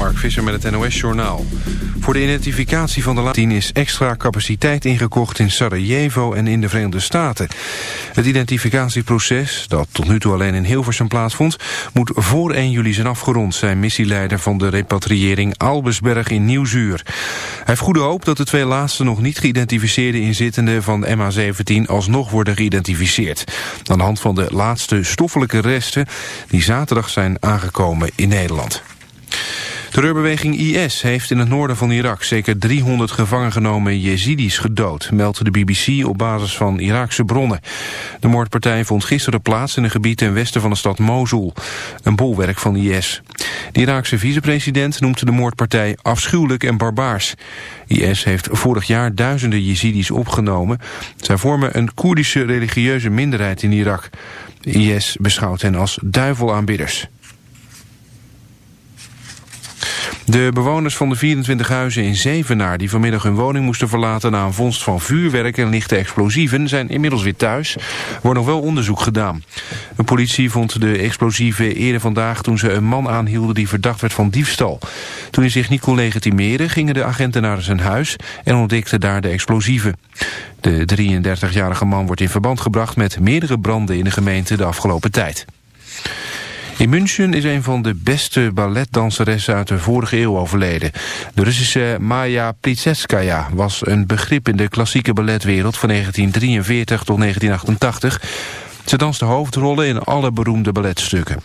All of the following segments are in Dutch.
Mark Visser met het NOS-journaal. Voor de identificatie van de laatste is extra capaciteit ingekocht in Sarajevo en in de Verenigde Staten. Het identificatieproces, dat tot nu toe alleen in Hilversum plaatsvond, moet voor 1 juli zijn afgerond, zei missieleider van de repatriëring Albersberg in Nieuwzuur. Hij heeft goede hoop dat de twee laatste nog niet geïdentificeerde inzittenden van MH17 alsnog worden geïdentificeerd. Aan de hand van de laatste stoffelijke resten die zaterdag zijn aangekomen in Nederland. Terreurbeweging IS heeft in het noorden van Irak zeker 300 gevangen genomen Jezidis gedood, meldt de BBC op basis van Iraakse bronnen. De moordpartij vond gisteren plaats in een gebied ten westen van de stad Mosul, een bolwerk van IS. De Iraakse vicepresident noemt de moordpartij afschuwelijk en barbaars. IS heeft vorig jaar duizenden Jezidis opgenomen. Zij vormen een Koerdische religieuze minderheid in Irak. IS beschouwt hen als duivelaanbidders. De bewoners van de 24 huizen in Zevenaar die vanmiddag hun woning moesten verlaten na een vondst van vuurwerk en lichte explosieven zijn inmiddels weer thuis. Er wordt nog wel onderzoek gedaan. De politie vond de explosieven eerder vandaag toen ze een man aanhielden die verdacht werd van diefstal. Toen hij zich niet kon legitimeren gingen de agenten naar zijn huis en ontdekten daar de explosieven. De 33-jarige man wordt in verband gebracht met meerdere branden in de gemeente de afgelopen tijd. In München is een van de beste balletdanseressen uit de vorige eeuw overleden. De Russische Maya Plisetskaya was een begrip in de klassieke balletwereld van 1943 tot 1988. Ze danste hoofdrollen in alle beroemde balletstukken.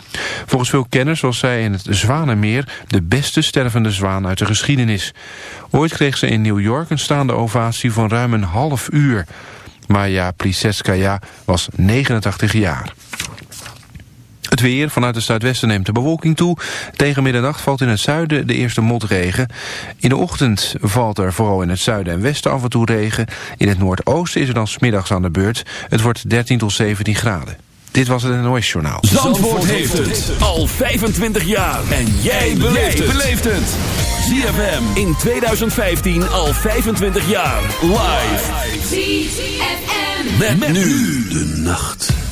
Volgens veel kenners was zij in het Zwanenmeer de beste stervende zwaan uit de geschiedenis. Ooit kreeg ze in New York een staande ovatie van ruim een half uur. Maya Plisetskaya was 89 jaar. Het weer vanuit het zuidwesten neemt de bewolking toe. Tegen middernacht valt in het zuiden de eerste motregen. In de ochtend valt er vooral in het zuiden en westen af en toe regen. In het noordoosten is er dan smiddags aan de beurt. Het wordt 13 tot 17 graden. Dit was het NOS Journaal. Zandvoort, heeft het al 25 jaar. En jij beleeft het. ZFM in 2015 al 25 jaar. Live. ZFM. met nu de nacht.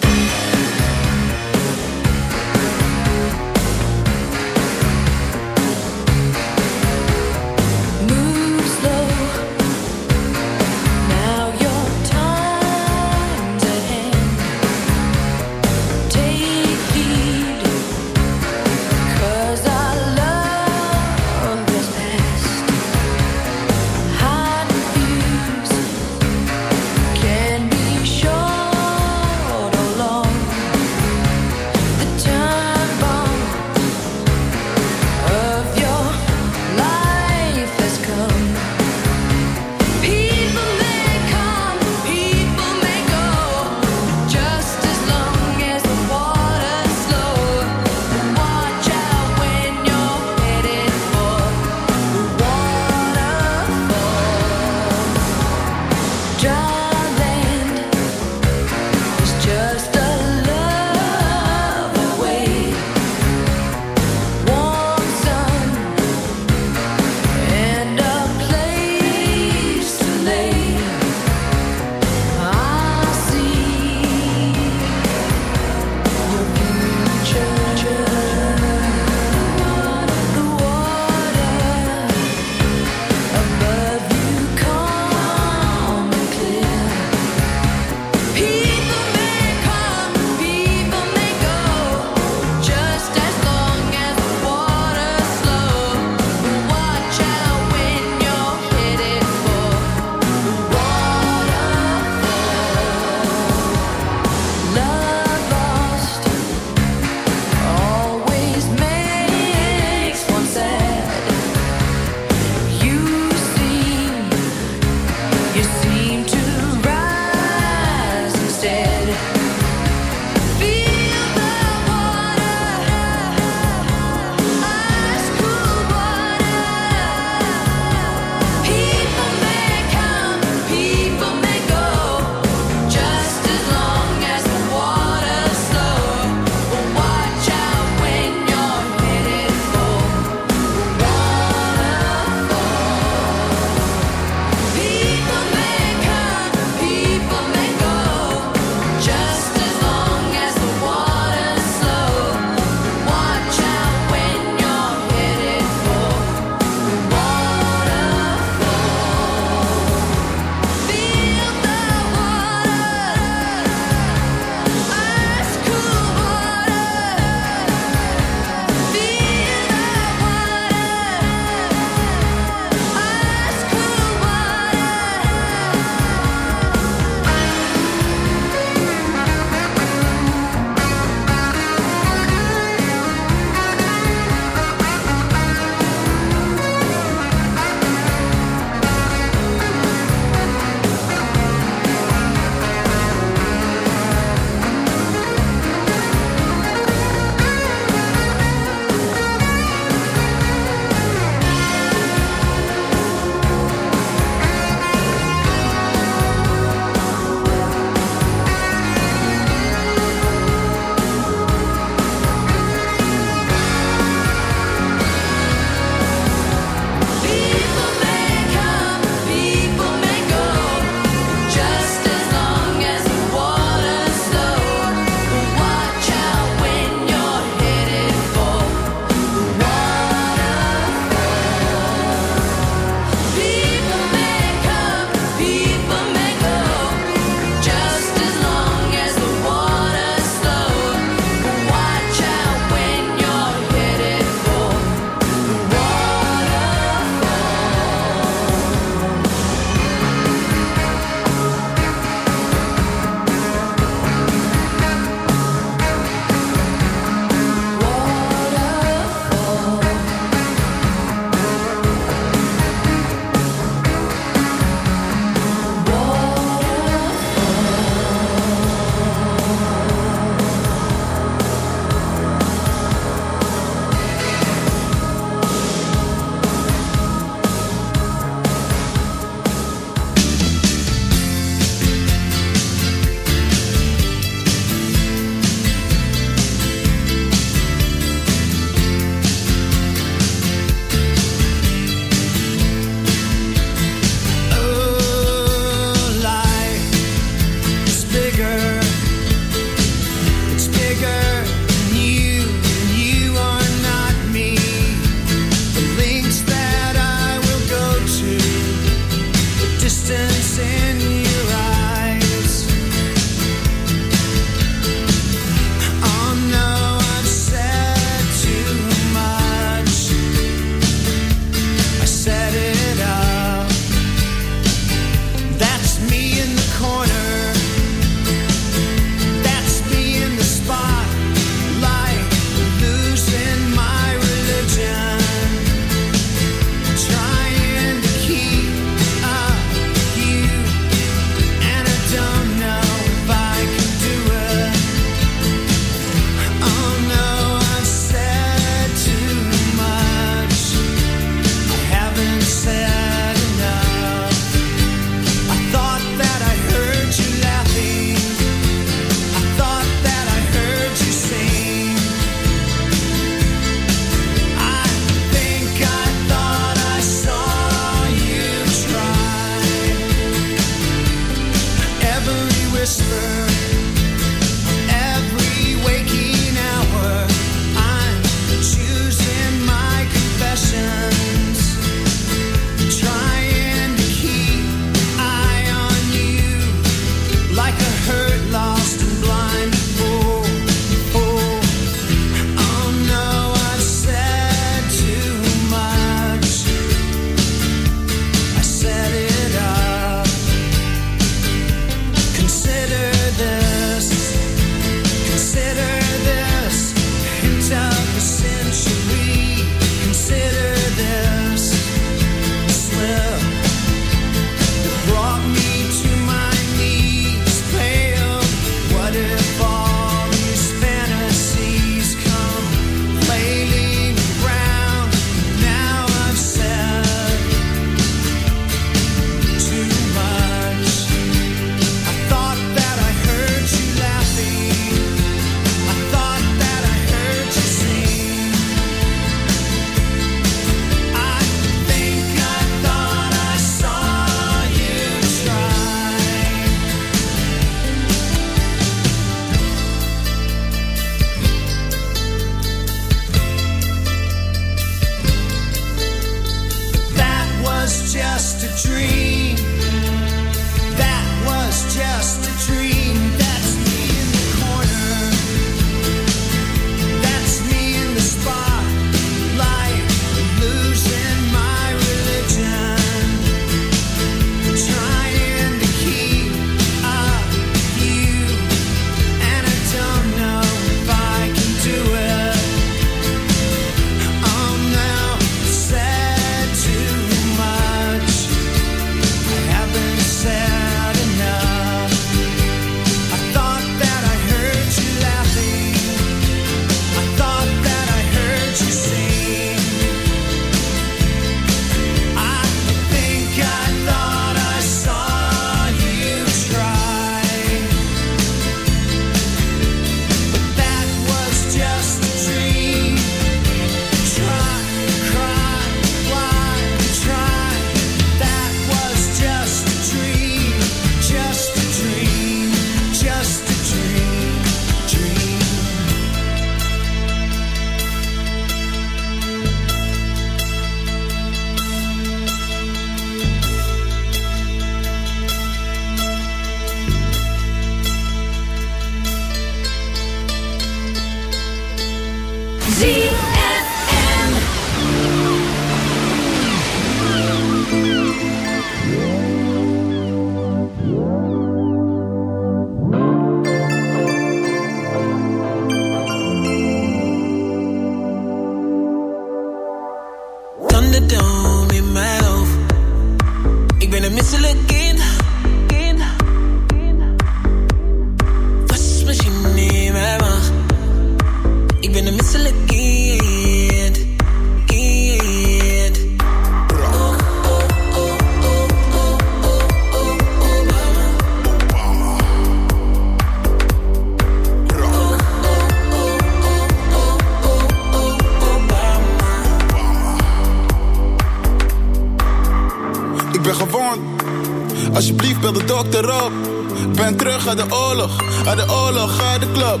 up.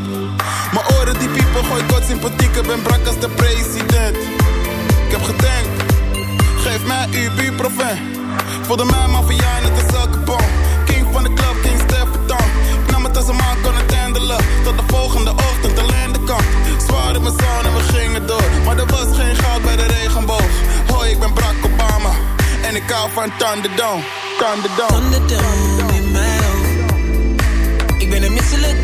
Oren die piepen, gooi kort sympathiek. Ik ben brak als de president. Ik heb gedenkt, geef mij uw buurproven. Voelde mij mafia net als elke. King van de club, King Stefan. Ik nam het als een man kon het handelen. Tot de volgende ochtend alleen de kant. Zwaar in mijn zon en we gingen door. Maar er was geen goud bij de regenboog. Hoi, ik ben Barack Obama. En ik hou van Thunderdome. Thunderdome. Thunderdome Ik ben een misselijk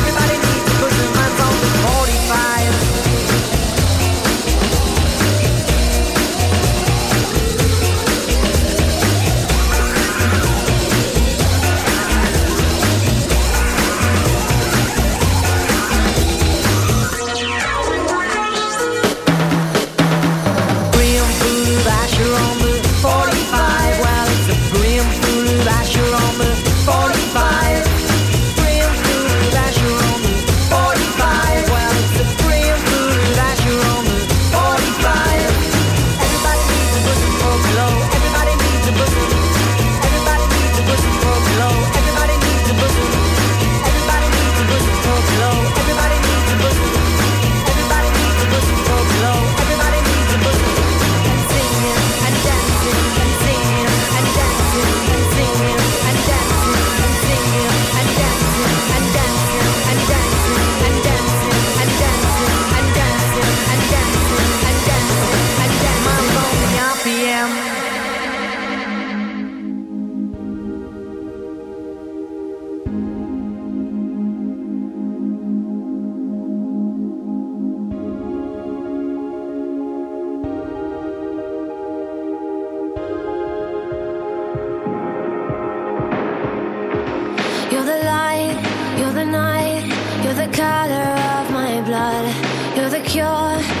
the cure.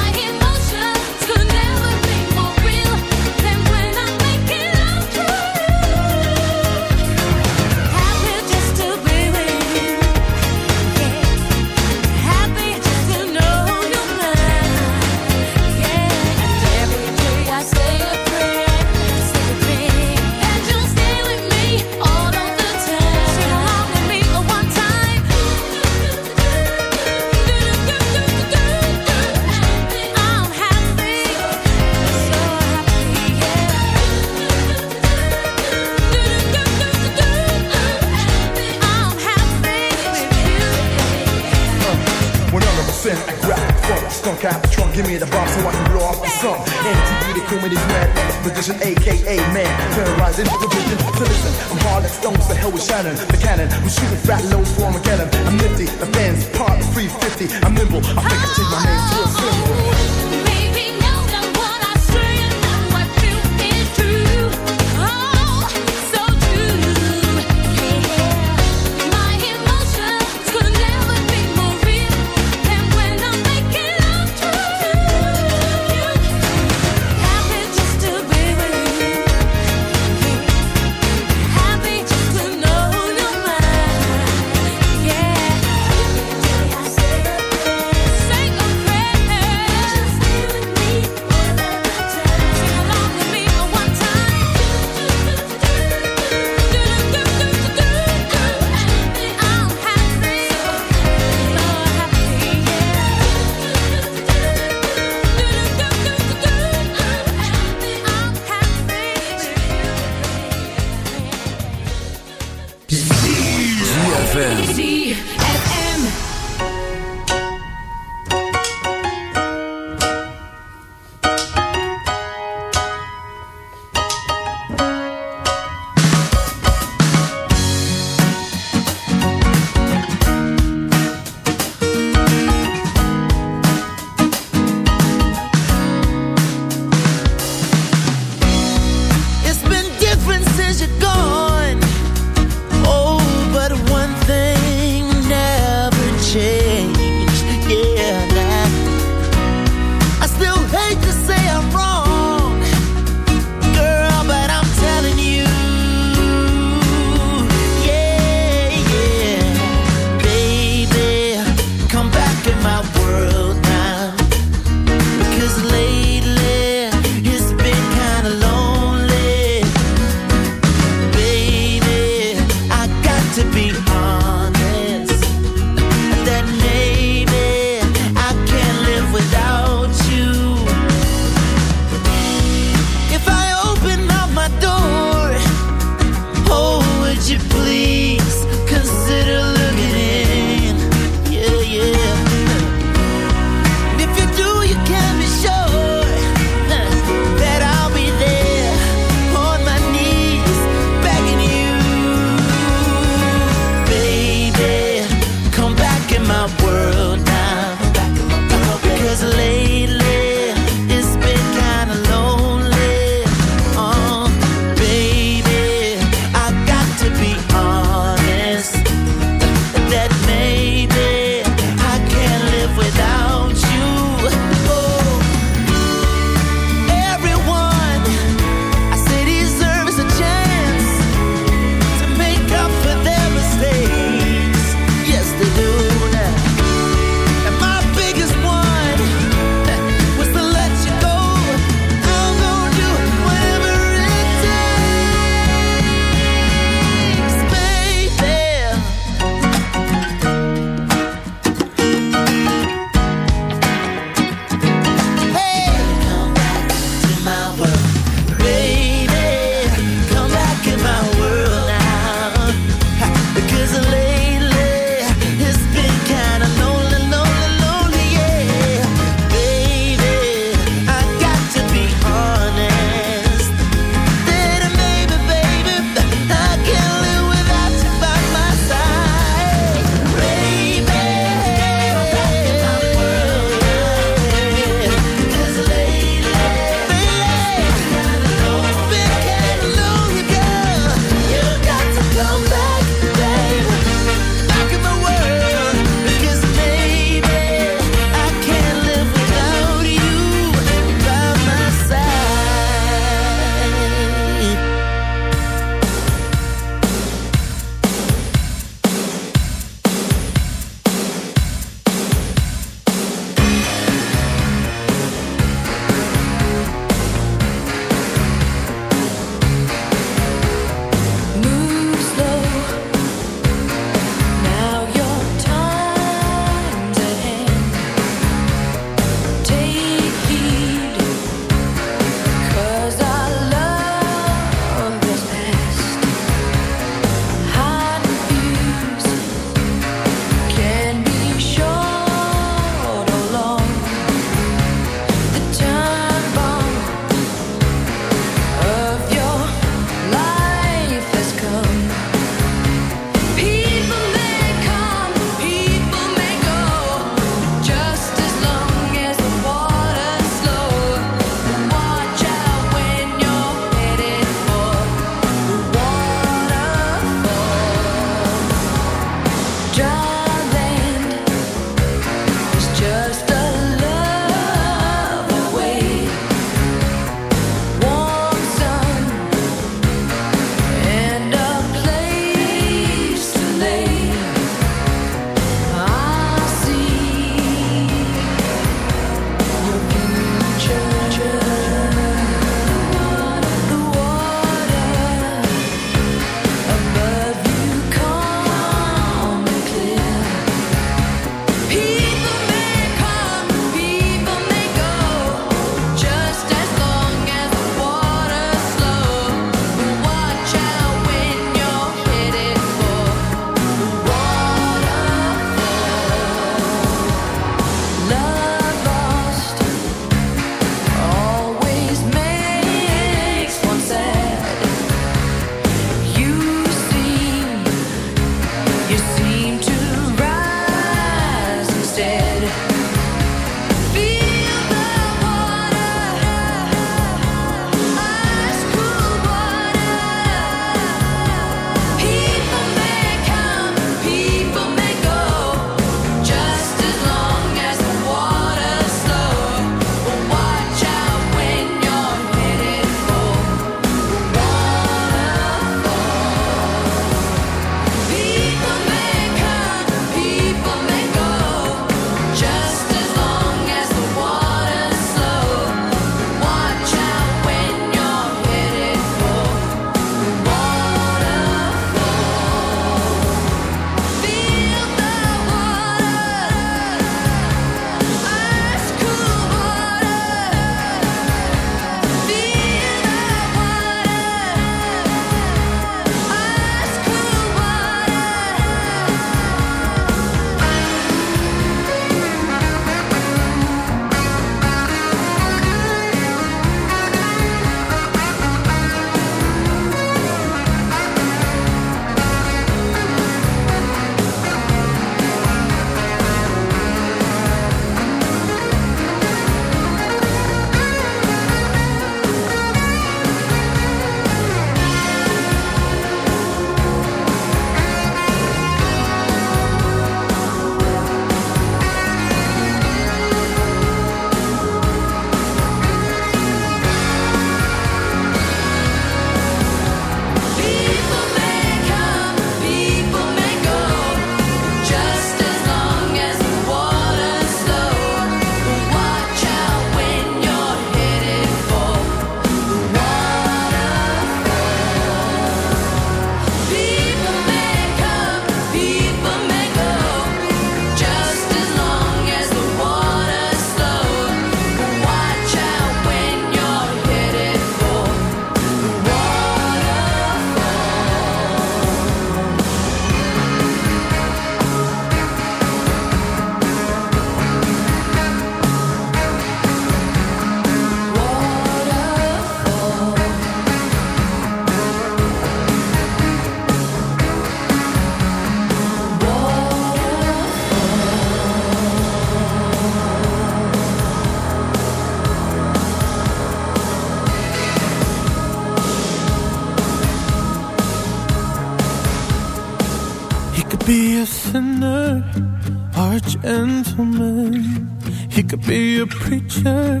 Be a preacher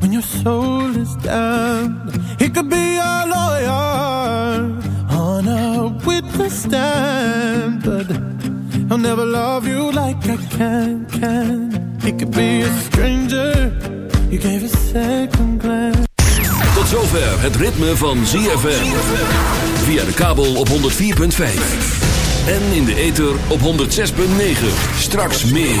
when your soul is down. He could be a lawyer on a witness stand, but I'll never love you like I can. Can he could be a stranger? You gave a second glance. Tot zover het ritme van ZFM. Via de kabel op 104.5. En in de ether op 106.9. Straks meer.